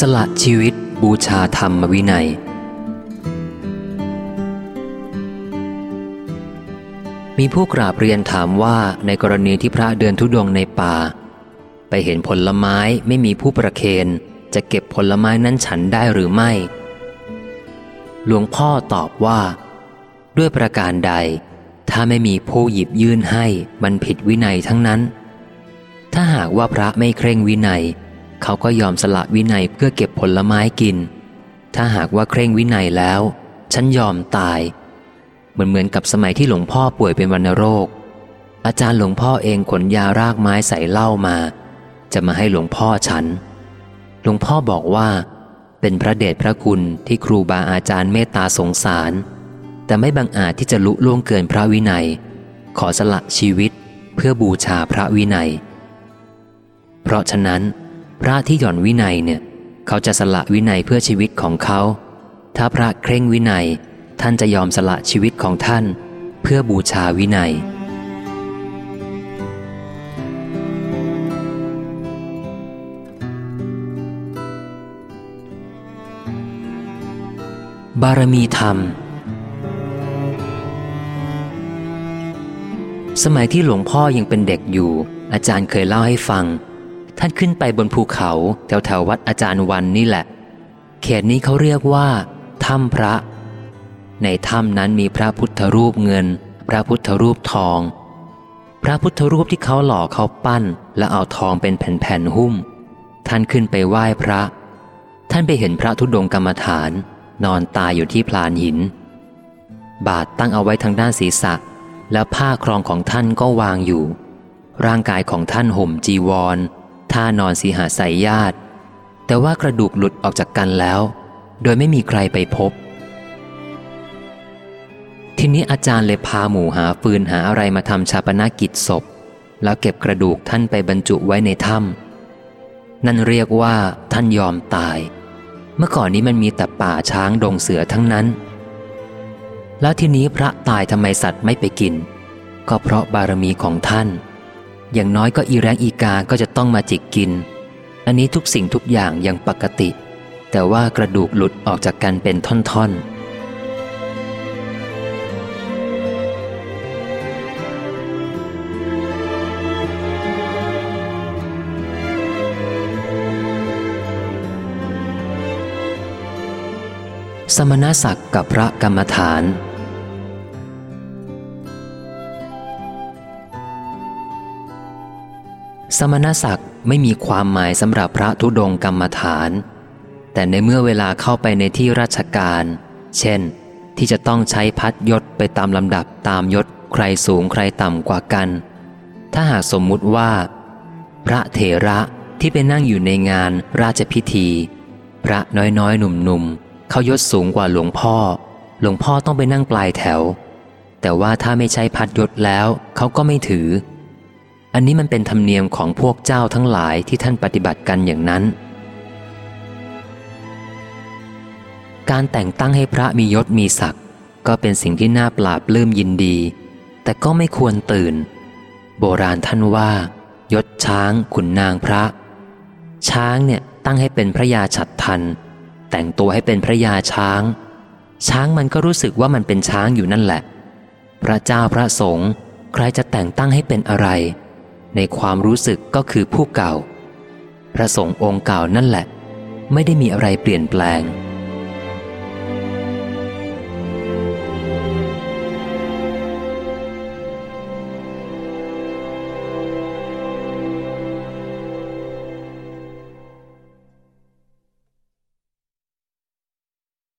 สละชีวิตบูชาธรรมวินัย มีผู้กราบเรียนถามว่าในกรณีที่พระเดินทุดงในป่า ไปเห็นผลไม้ไม่มีผู้ประเคนจะเก็บผลไม้นั้นฉันได้หรือไม่ หลวงพ่อตอบว่า ด้วยประการใด ถ้าไม่มีผู้หยิบยื่นให้มันผิดวินัยทั้งนั้น ถ้าหากว่าพระไม่เคร่งวินัย เขาก็ยอมสละวินัยเพื่อเก็บผลไม้กิน ถ้าหากว่าเคร่งวินัยแล้ว ฉันยอมตาย เหมือนเหมือนกับสมัยที่หลวงพ่อป่วยเป็นวัณโรค อาจารย์หลวงพ่อเองขนยารากไม้ใส่เหล้ามา จะมาให้หลวงพ่อฉัน หลวงพ่อบอกว่า เป็นพระเดชพระคุณที่ครูบาอาจารย์เมตตาสงสาร แต่ไม่บังอาจที่จะลุล่วงเกินพระวินัย ขอสละชีวิตเพื่อบูชาพระวินัย เพราะฉะนั้น พระที่หย่อนวินัยเนี่ย เขาจะสละวินัยเพื่อชีวิตของเขา ถ้าพระเคร่งวินัย ท่านจะยอมสละชีวิตของท่าน เพื่อบูชาวินัย บารมีธรรม สมัยที่หลวงพ่อยังเป็นเด็กอยู่ อาจารย์เคยเล่าให้ฟัง ท่านขึ้นไปบนภูเขาแถวแถววัดอาจารย์วันนี่แหละ เขตนี้เขาเรียกว่าถ้ำพระ ในถ้ำนั้นมีพระพุทธรูปเงิน พระพุทธรูปทอง พระพุทธรูปที่เขาหล่อเขาปั้น และเอาทองเป็นแผ่นๆหุ้ม ท่านขึ้นไปไหว้พระ ท่านไปเห็นพระธุดงกรรมฐาน นอนตายอยู่ที่พลานหิน บาทตั้งเอาไว้ทางด้านศีรษะ แล้วผ้าครองของท่านก็วางอยู่ ร่างกายของท่านห่มจีวร ท่านอนสีหาสายญาติ แต่ว่ากระดูกหลุดออกจากกันแล้ว โดยไม่มีใครไปพบ ทีนี้อาจารย์เลยพาหมู่หาฟืนหาอะไรมาทำชาปนากิจศพ แล้วเก็บกระดูกท่านไปบรรจุไว้ในถ้ำนั่นเรียกว่าท่านยอมตาย เมื่อก่อนนี้มันมีแต่ป่าช้างดงเสือทั้งนั้น แล้วทีนี้พระตายทำไมสัตว์ไม่ไปกิน ก็เพราะบารมีของท่าน อย่างน้อยก็อีแรงอีกาก็จะต้องมาจิกกิน อันนี้ทุกสิ่งทุกอย่างยังปกติ แต่ว่ากระดูกหลุดออกจากกันเป็นท่อนๆสมณศักดิ์กับพระกรรมฐาน สมณศักดิ์ไม่มีความหมายสำหรับพระธุดงกรรมฐาน แต่ในเมื่อเวลาเข้าไปในที่ราชการ เช่น ที่จะต้องใช้พัดยศไปตามลำดับตามยศใครสูงใครต่ำกว่ากัน ถ้าหากสมมุติว่า พระเถระที่ไปนั่งอยู่ในงานราชพิธี พระน้อยๆ หนุ่มๆเขายศสูงกว่าหลวงพ่อ หลวงพ่อต้องไปนั่งปลายแถว แต่ว่าถ้าไม่ใช่พัดยศแล้วเขาก็ไม่ถือ อันนี้มันเป็นธรรมเนียมของพวกเจ้าทั้งหลายที่ท่านปฏิบัติกันอย่างนั้น การแต่งตั้งให้พระมียศมีศักดิ์ก็เป็นสิ่งที่น่าปราบลื้มยินดี แต่ก็ไม่ควรตื่น โบราณท่านว่า ยศช้างขุนนางพระ ช้างเนี่ยตั้งให้เป็นพระยาฉัดทัน แต่งตัวให้เป็นพระยาช้าง ช้างมันก็รู้สึกว่ามันเป็นช้างอยู่นั่นแหละ พระเจ้าพระสงฆ์ใครจะแต่งตั้งให้เป็นอะไร ในความรู้สึกก็คือผู้เก่า พระสงฆ์องค์เก่านั่นแหละ ไม่ได้มีอะไรเปลี่ยนแปลง